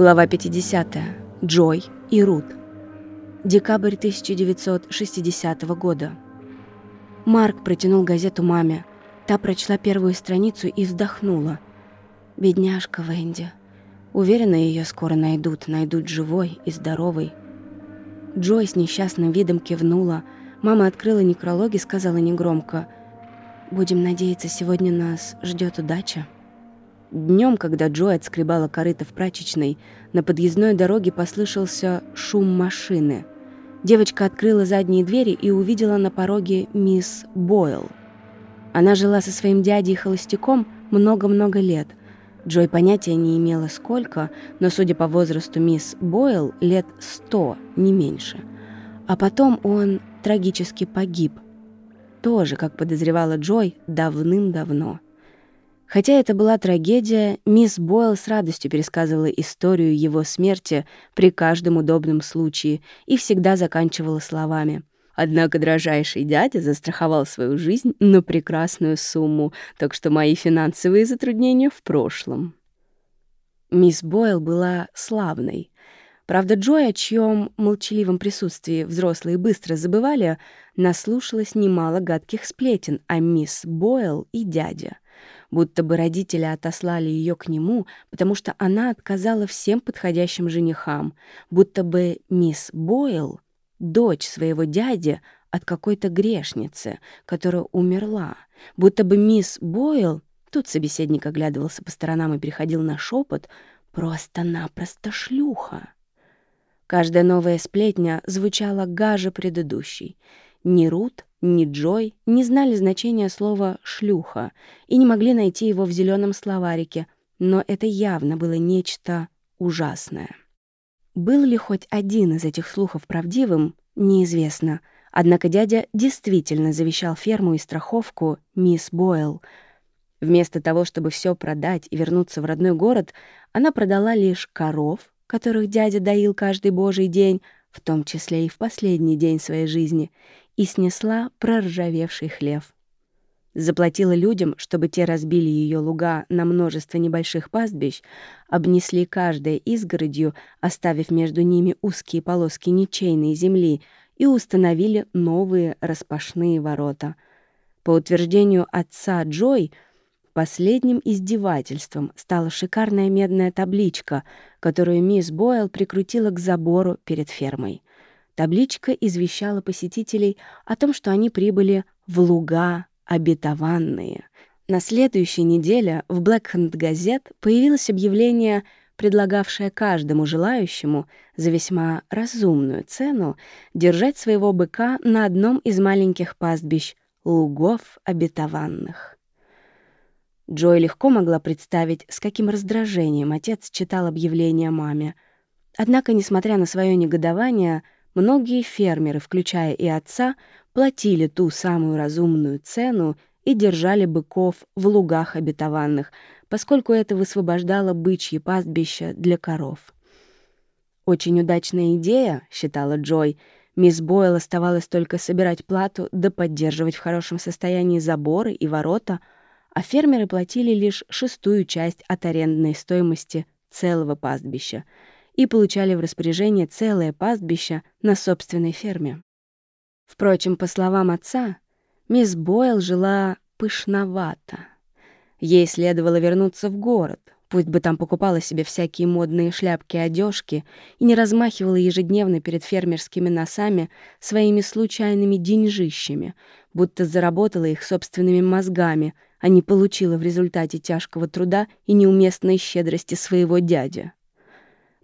Глава 50. Джой и Рут. Декабрь 1960 года. Марк протянул газету маме. Та прочла первую страницу и вздохнула. Бедняжка Венди. Уверена, ее скоро найдут, найдут живой и здоровой. Джой с несчастным видом кивнула. Мама открыла некролог и сказала негромко. «Будем надеяться, сегодня нас ждет удача». Днем, когда Джо отскребала корыто в прачечной, на подъездной дороге послышался шум машины. Девочка открыла задние двери и увидела на пороге мисс Бойл. Она жила со своим дядей-холостяком много-много лет. Джой понятия не имела сколько, но, судя по возрасту мисс Бойл, лет сто, не меньше. А потом он трагически погиб. Тоже, как подозревала Джой, давным-давно. Хотя это была трагедия, мисс Бойл с радостью пересказывала историю его смерти при каждом удобном случае и всегда заканчивала словами. Однако дрожайший дядя застраховал свою жизнь на прекрасную сумму, так что мои финансовые затруднения в прошлом. Мисс Бойл была славной. Правда, Джой, о чьем молчаливом присутствии взрослые быстро забывали, наслушалась немало гадких сплетен о мисс Бойл и дядя — будто бы родители отослали ее к нему, потому что она отказала всем подходящим женихам, будто бы мисс Бойл, дочь своего дяди, от какой-то грешницы, которая умерла, будто бы мисс Бойл, тут собеседник оглядывался по сторонам и переходил на шепот, просто-напросто шлюха. Каждая новая сплетня звучала гаже предыдущей. Ни Рут, ни Джой не знали значения слова «шлюха» и не могли найти его в зеленом словарике, но это явно было нечто ужасное. Был ли хоть один из этих слухов правдивым, неизвестно. Однако дядя действительно завещал ферму и страховку мисс Бойл. Вместо того, чтобы все продать и вернуться в родной город, она продала лишь коров, которых дядя доил каждый божий день, в том числе и в последний день своей жизни, и снесла проржавевший хлев. Заплатила людям, чтобы те разбили ее луга на множество небольших пастбищ, обнесли каждое изгородью, оставив между ними узкие полоски ничейной земли, и установили новые распашные ворота. По утверждению отца Джой, последним издевательством стала шикарная медная табличка, которую мисс Бойл прикрутила к забору перед фермой. Табличка извещала посетителей о том, что они прибыли в луга обетованные. На следующей неделе в Блэкхенд газет появилось объявление, предлагавшее каждому желающему за весьма разумную цену держать своего быка на одном из маленьких пастбищ лугов обетованных. Джой легко могла представить, с каким раздражением отец читал объявление маме. Однако, несмотря на свое негодование, Многие фермеры, включая и отца, платили ту самую разумную цену и держали быков в лугах обетованных, поскольку это высвобождало бычьи пастбища для коров. «Очень удачная идея», — считала Джой. Мисс Бойл оставалось только собирать плату да поддерживать в хорошем состоянии заборы и ворота, а фермеры платили лишь шестую часть от арендной стоимости целого пастбища — и получали в распоряжение целое пастбище на собственной ферме. Впрочем, по словам отца, мисс Бойл жила пышновато. Ей следовало вернуться в город, пусть бы там покупала себе всякие модные шляпки одежки и не размахивала ежедневно перед фермерскими носами своими случайными деньжищами, будто заработала их собственными мозгами, а не получила в результате тяжкого труда и неуместной щедрости своего дядя.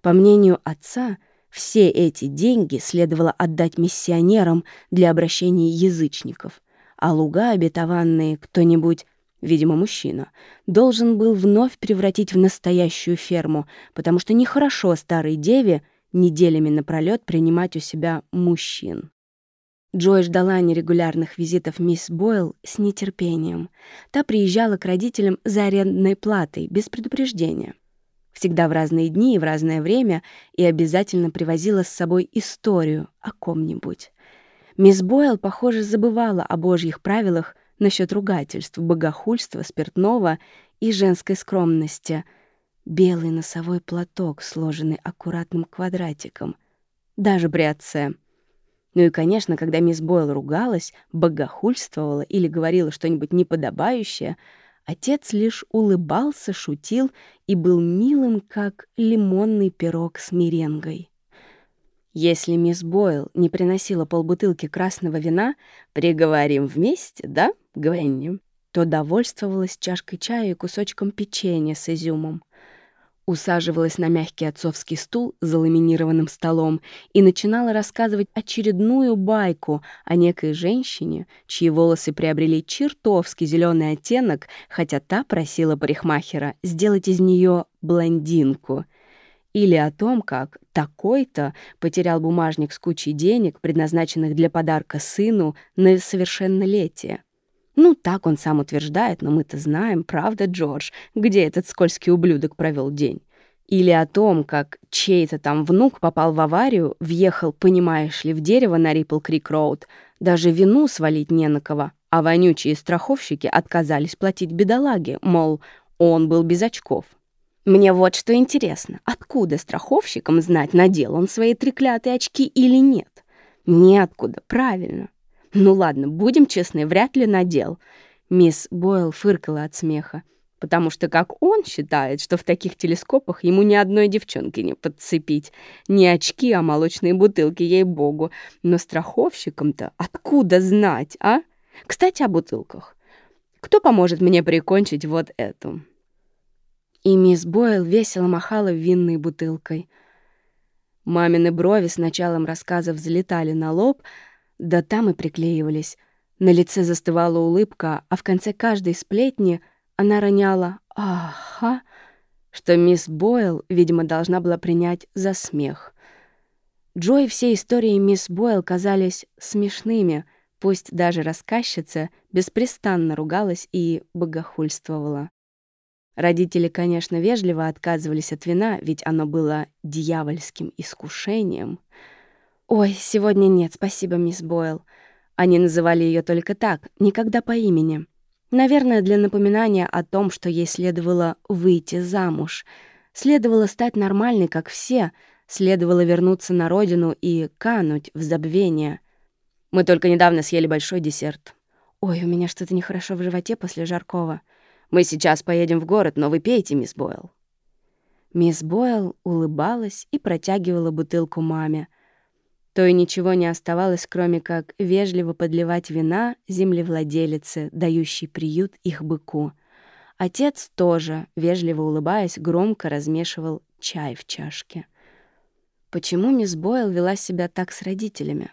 По мнению отца, все эти деньги следовало отдать миссионерам для обращения язычников, а луга обетованные кто-нибудь, видимо, мужчина, должен был вновь превратить в настоящую ферму, потому что нехорошо старой деве неделями напролёт принимать у себя мужчин. Джой ждала нерегулярных визитов мисс Бойл с нетерпением. Та приезжала к родителям за арендной платой, без предупреждения всегда в разные дни и в разное время, и обязательно привозила с собой историю о ком-нибудь. Мисс Бойл, похоже, забывала о божьих правилах насчет ругательств, богохульства, спиртного и женской скромности. белый носовой платок, сложенный аккуратным квадратиком, даже при отце. Ну и, конечно, когда мисс Бойл ругалась, богохульствовала или говорила что-нибудь неподобающее, отец лишь улыбался, шутил и был милым, как лимонный пирог с меренгой. Если мисс Бойл не приносила полбутылки красного вина, приговорим вместе, да, Гвенни? То довольствовалась чашкой чая и кусочком печенья с изюмом. Усаживалась на мягкий отцовский стул за ламинированным столом и начинала рассказывать очередную байку о некой женщине, чьи волосы приобрели чертовски зеленый оттенок, хотя та просила парикмахера сделать из нее блондинку — или о том, как такой-то потерял бумажник с кучей денег, предназначенных для подарка сыну на совершеннолетие. Ну, так он сам утверждает, но мы-то знаем, правда, Джордж, где этот скользкий ублюдок провел день. Или о том, как чей-то там внук попал в аварию, въехал, понимаешь ли, в дерево на Риппл Крик Роуд. Даже вину свалить не на кого, а вонючие страховщики отказались платить бедолаге, мол, он был без очков. Мне вот что интересно, откуда страховщикам знать, надел он свои треклятые очки или нет? Неоткуда, правильно. Ну ладно, будем честны, вряд ли надел. Мисс Бойл фыркала от смеха, потому что, как он считает, что в таких телескопах ему ни одной девчонки не подцепить. Не очки, а молочные бутылки, ей-богу. Но страховщикам-то откуда знать, а? Кстати, о бутылках. Кто поможет мне прикончить вот эту? и мисс Бойл весело махала винной бутылкой. Мамины брови с началом рассказа взлетали на лоб, да там и приклеивались. На лице застывала улыбка, а в конце каждой сплетни она роняла «Аха», что мисс Бойл, видимо, должна была принять за смех. Джой все истории мисс Бойл казались смешными, пусть даже рассказчица беспрестанно ругалась и богохульствовала. Родители, конечно, вежливо отказывались от вина, ведь оно было дьявольским искушением. «Ой, сегодня нет, спасибо, мисс Бойл». Они называли ее только так, никогда по имени. Наверное, для напоминания о том, что ей следовало выйти замуж. Следовало стать нормальной, как все. Следовало вернуться на родину и кануть в забвение. Мы только недавно съели большой десерт. «Ой, у меня что-то нехорошо в животе после жаркого». Мы сейчас поедем в город, но вы пейте, мисс Бойл». Мисс Бойл улыбалась и протягивала бутылку маме. То и ничего не оставалось, кроме как вежливо подливать вина землевладелице, дающей приют их быку. Отец тоже, вежливо улыбаясь, громко размешивал чай в чашке. Почему мисс Бойл вела себя так с родителями?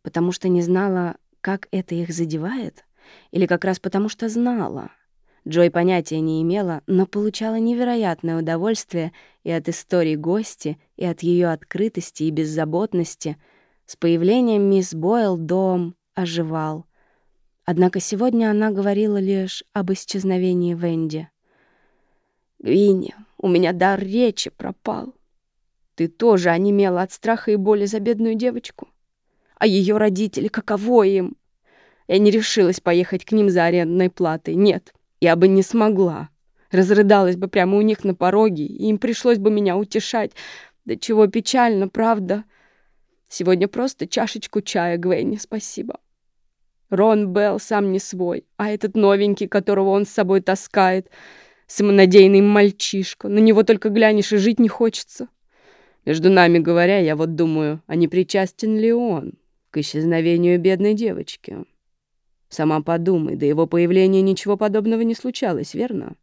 Потому что не знала, как это их задевает? Или как раз потому что знала — Джой понятия не имела, но получала невероятное удовольствие и от истории гости, и от ее открытости и беззаботности. С появлением мисс Бойл дом оживал. Однако сегодня она говорила лишь об исчезновении Венди. «Гвинни, у меня дар речи пропал. Ты тоже онемела от страха и боли за бедную девочку. А ее родители, каково им? Я не решилась поехать к ним за арендной платой, нет». Я бы не смогла. Разрыдалась бы прямо у них на пороге, и им пришлось бы меня утешать. Да чего печально, правда? Сегодня просто чашечку чая, Гвенни, спасибо. Рон Белл сам не свой, а этот новенький, которого он с собой таскает, самонадеянный мальчишка, на него только глянешь и жить не хочется. Между нами говоря, я вот думаю, а не причастен ли он к исчезновению бедной девочки? Сама подумай, до его появления ничего подобного не случалось, верно?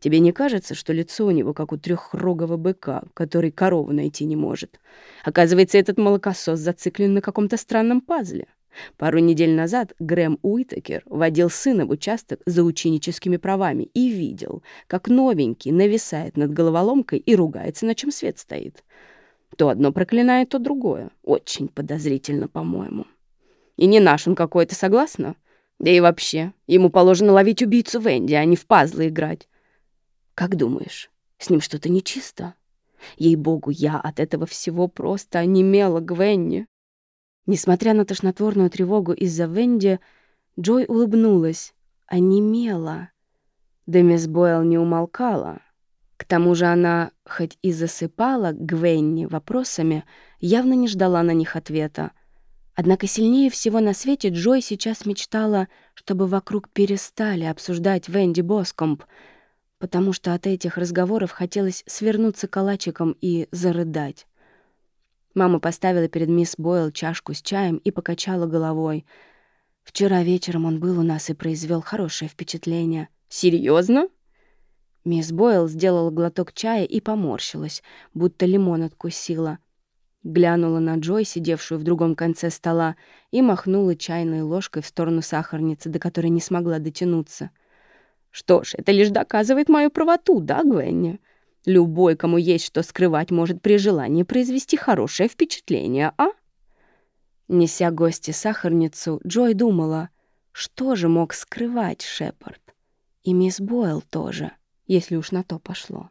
Тебе не кажется, что лицо у него как у трехрогого быка, который корову найти не может? Оказывается, этот молокосос зациклен на каком-то странном пазле. Пару недель назад Грэм Уитакер водил сына в участок за ученическими правами и видел, как новенький нависает над головоломкой и ругается, на чем свет стоит. То одно проклинает, то другое. Очень подозрительно, по-моему. И не наш он какой-то, согласна? Да и вообще, ему положено ловить убийцу Венди, а не в пазлы играть. Как думаешь, с ним что-то нечисто? Ей-богу, я от этого всего просто онемела, Гвенни. Несмотря на тошнотворную тревогу из-за Венди, Джой улыбнулась. Онемела. Да мисс Бойл не умолкала. К тому же она, хоть и засыпала Гвенни вопросами, явно не ждала на них ответа. Однако сильнее всего на свете Джой сейчас мечтала, чтобы вокруг перестали обсуждать Венди Боскомп, потому что от этих разговоров хотелось свернуться калачиком и зарыдать. Мама поставила перед мисс Бойл чашку с чаем и покачала головой. «Вчера вечером он был у нас и произвел хорошее впечатление». «Серьезно? Мисс Бойл сделала глоток чая и поморщилась, будто лимон откусила. Глянула на Джой, сидевшую в другом конце стола, и махнула чайной ложкой в сторону сахарницы, до которой не смогла дотянуться. «Что ж, это лишь доказывает мою правоту, да, Гвенни? Любой, кому есть что скрывать, может при желании произвести хорошее впечатление, а?» Неся гости сахарницу, Джой думала, что же мог скрывать Шепард? И мисс Бойл тоже если уж на то пошло.